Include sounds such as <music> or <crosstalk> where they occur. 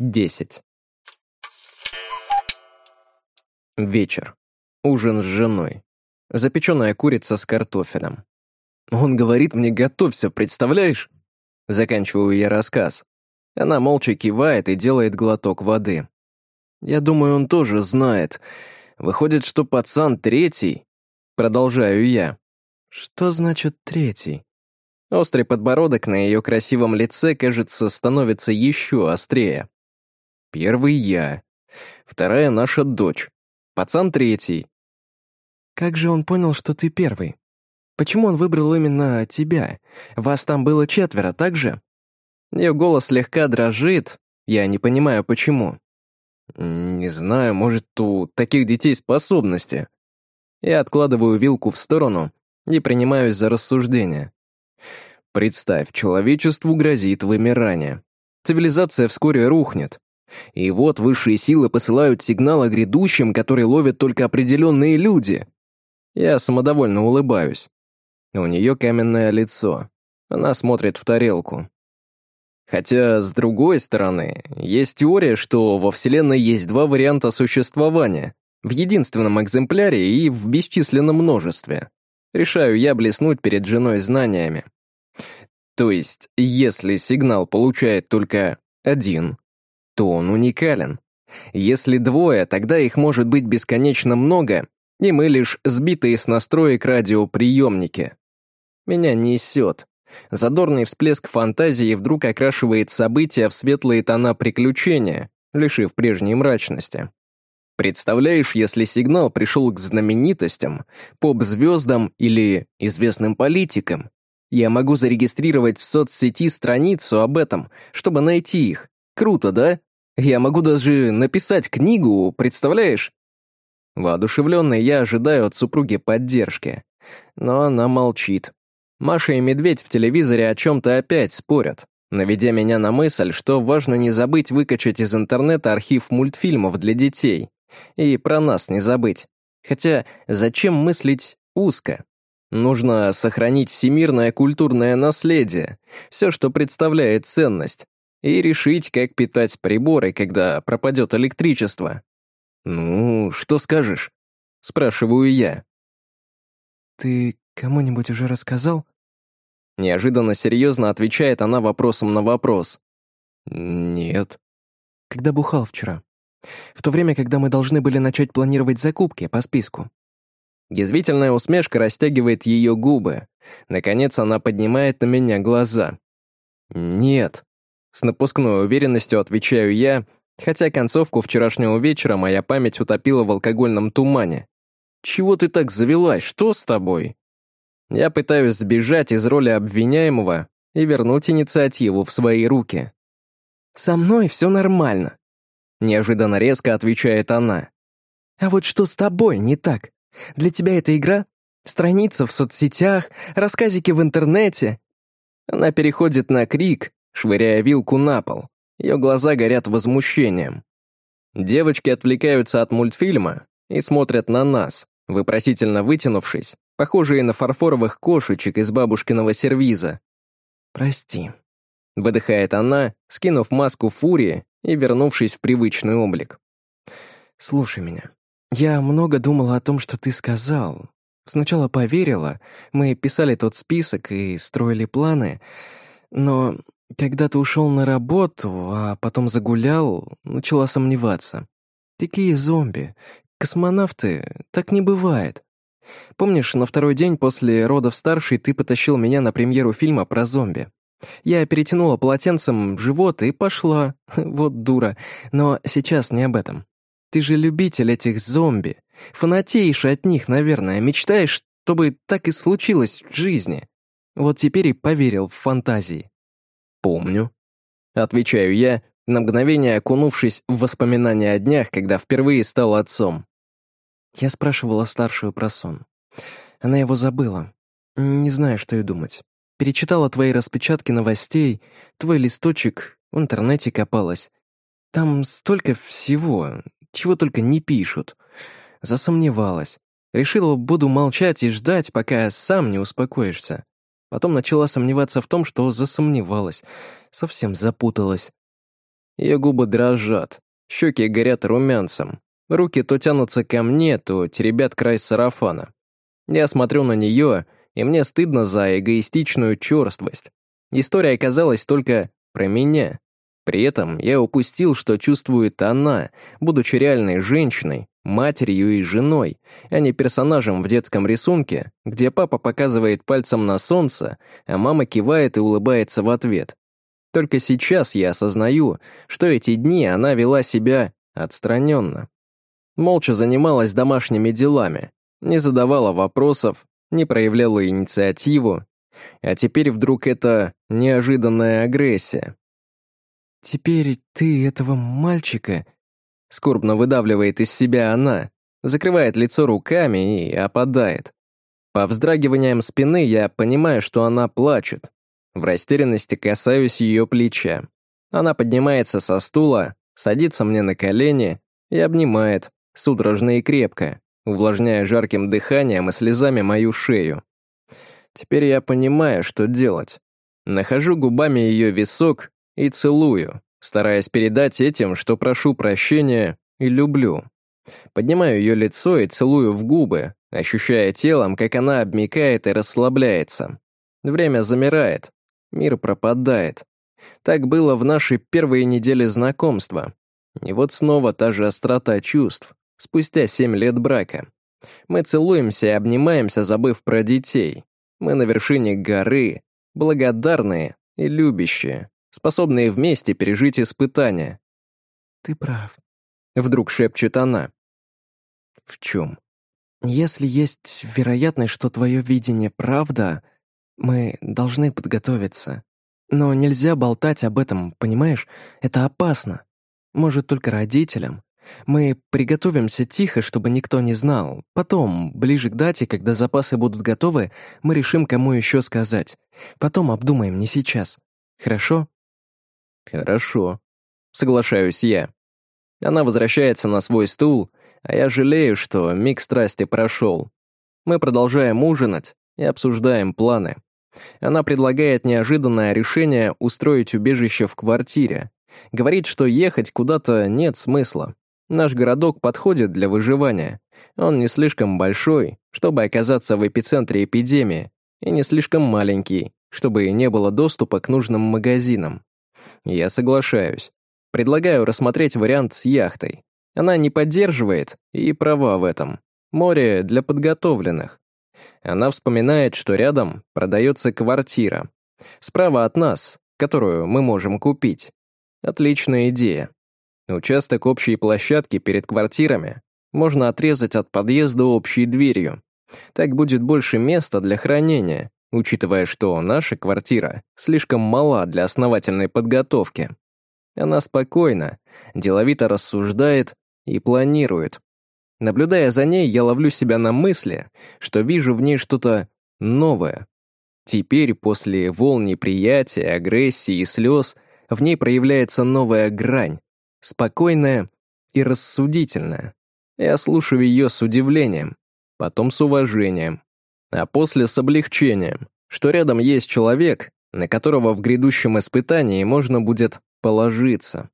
10. Вечер. Ужин с женой. Запеченная курица с картофелем. Он говорит мне «готовься», представляешь? Заканчиваю я рассказ. Она молча кивает и делает глоток воды. Я думаю, он тоже знает. Выходит, что пацан третий. Продолжаю я. Что значит третий? Острый подбородок на ее красивом лице, кажется, становится еще острее. Первый я. Вторая наша дочь. Пацан третий. Как же он понял, что ты первый? Почему он выбрал именно тебя? Вас там было четверо, так же? Ее голос слегка дрожит. Я не понимаю, почему. Не знаю, может, у таких детей способности. Я откладываю вилку в сторону и принимаюсь за рассуждение. Представь, человечеству грозит вымирание. Цивилизация вскоре рухнет. И вот высшие силы посылают сигнал о грядущем, который ловят только определенные люди. Я самодовольно улыбаюсь. У нее каменное лицо. Она смотрит в тарелку. Хотя, с другой стороны, есть теория, что во Вселенной есть два варианта существования. В единственном экземпляре и в бесчисленном множестве. Решаю я блеснуть перед женой знаниями. То есть, если сигнал получает только один, то он уникален. Если двое, тогда их может быть бесконечно много, и мы лишь сбитые с настроек радиоприемники. Меня несет. Задорный всплеск фантазии вдруг окрашивает события в светлые тона приключения, лишив прежней мрачности. Представляешь, если сигнал пришел к знаменитостям, поп-звездам или известным политикам? Я могу зарегистрировать в соцсети страницу об этом, чтобы найти их. Круто, да? Я могу даже написать книгу, представляешь? Воодушевленный я ожидаю от супруги поддержки. Но она молчит. Маша и Медведь в телевизоре о чем-то опять спорят, наведя меня на мысль, что важно не забыть выкачать из интернета архив мультфильмов для детей. И про нас не забыть. Хотя зачем мыслить узко? Нужно сохранить всемирное культурное наследие, все, что представляет ценность, и решить, как питать приборы, когда пропадет электричество. «Ну, что скажешь?» — спрашиваю я. «Ты кому-нибудь уже рассказал?» Неожиданно серьезно отвечает она вопросом на вопрос. «Нет». «Когда бухал вчера? В то время, когда мы должны были начать планировать закупки по списку?» Язвительная усмешка растягивает ее губы. Наконец она поднимает на меня глаза. «Нет», с напускной уверенностью отвечаю я, хотя концовку вчерашнего вечера моя память утопила в алкогольном тумане. «Чего ты так завелась? Что с тобой?» Я пытаюсь сбежать из роли обвиняемого и вернуть инициативу в свои руки. «Со мной все нормально», — неожиданно резко отвечает она. «А вот что с тобой не так? Для тебя эта игра? Страница в соцсетях, рассказики в интернете?» Она переходит на крик, швыряя вилку на пол. Ее глаза горят возмущением. Девочки отвлекаются от мультфильма и смотрят на нас, вопросительно вытянувшись, похожие на фарфоровых кошечек из бабушкиного сервиза. «Прости», — выдыхает она, скинув маску фурии и вернувшись в привычный облик. «Слушай меня. Я много думала о том, что ты сказал. Сначала поверила, мы писали тот список и строили планы, но когда ты ушел на работу, а потом загулял, начала сомневаться. Такие зомби. Космонавты, так не бывает. Помнишь, на второй день после родов старшей ты потащил меня на премьеру фильма про зомби? Я перетянула полотенцем живот и пошла. <laughs> Вот дура. Но сейчас не об этом. Ты же любитель этих зомби. Фанатеешь от них, наверное. Мечтаешь, чтобы так и случилось в жизни. Вот теперь и поверил в фантазии. «Помню». Отвечаю я, на мгновение окунувшись в воспоминания о днях, когда впервые стал отцом. Я спрашивала старшую про сон. Она его забыла. Не знаю, что и думать. Перечитала твои распечатки новостей, твой листочек, в интернете копалась. Там столько всего, чего только не пишут. Засомневалась. Решила, буду молчать и ждать, пока сам не успокоишься. Потом начала сомневаться в том, что засомневалась. Совсем запуталась. Ее губы дрожат, щеки горят румянцем. Руки то тянутся ко мне, то теребят край сарафана. Я смотрю на нее, и мне стыдно за эгоистичную черствость. История оказалась только про меня. При этом я упустил, что чувствует она, будучи реальной женщиной, матерью и женой, а не персонажем в детском рисунке, где папа показывает пальцем на солнце, а мама кивает и улыбается в ответ. Только сейчас я осознаю, что эти дни она вела себя отстраненно молча занималась домашними делами, не задавала вопросов, не проявляла инициативу, а теперь вдруг это неожиданная агрессия. «Теперь ты этого мальчика...» Скорбно выдавливает из себя она, закрывает лицо руками и опадает. По вздрагиваниям спины я понимаю, что она плачет. В растерянности касаюсь ее плеча. Она поднимается со стула, садится мне на колени и обнимает, судорожно и крепко, увлажняя жарким дыханием и слезами мою шею. Теперь я понимаю, что делать. Нахожу губами ее висок и целую, стараясь передать этим, что прошу прощения и люблю. Поднимаю ее лицо и целую в губы, ощущая телом, как она обмикает и расслабляется. Время замирает, мир пропадает. Так было в нашей первой неделе знакомства. И вот снова та же острота чувств, спустя семь лет брака. Мы целуемся и обнимаемся, забыв про детей. Мы на вершине горы, благодарные и любящие, способные вместе пережить испытания. «Ты прав», — вдруг шепчет она. «В чем?» «Если есть вероятность, что твое видение правда, мы должны подготовиться. Но нельзя болтать об этом, понимаешь? Это опасно. Может, только родителям. Мы приготовимся тихо, чтобы никто не знал. Потом, ближе к дате, когда запасы будут готовы, мы решим, кому еще сказать. Потом обдумаем, не сейчас. Хорошо? Хорошо. Соглашаюсь я. Она возвращается на свой стул, а я жалею, что миг страсти прошел. Мы продолжаем ужинать и обсуждаем планы. Она предлагает неожиданное решение устроить убежище в квартире. Говорит, что ехать куда-то нет смысла. Наш городок подходит для выживания. Он не слишком большой, чтобы оказаться в эпицентре эпидемии, и не слишком маленький, чтобы не было доступа к нужным магазинам. Я соглашаюсь. Предлагаю рассмотреть вариант с яхтой. Она не поддерживает, и права в этом. Море для подготовленных. Она вспоминает, что рядом продается квартира. Справа от нас, которую мы можем купить. Отличная идея. Участок общей площадки перед квартирами можно отрезать от подъезда общей дверью. Так будет больше места для хранения, учитывая, что наша квартира слишком мала для основательной подготовки. Она спокойна, деловито рассуждает и планирует. Наблюдая за ней, я ловлю себя на мысли, что вижу в ней что-то новое. Теперь, после волн неприятия, агрессии и слез, в ней проявляется новая грань, спокойная и рассудительная. Я слушаю ее с удивлением, потом с уважением, а после с облегчением, что рядом есть человек, на которого в грядущем испытании можно будет положиться.